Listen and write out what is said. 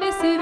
laissé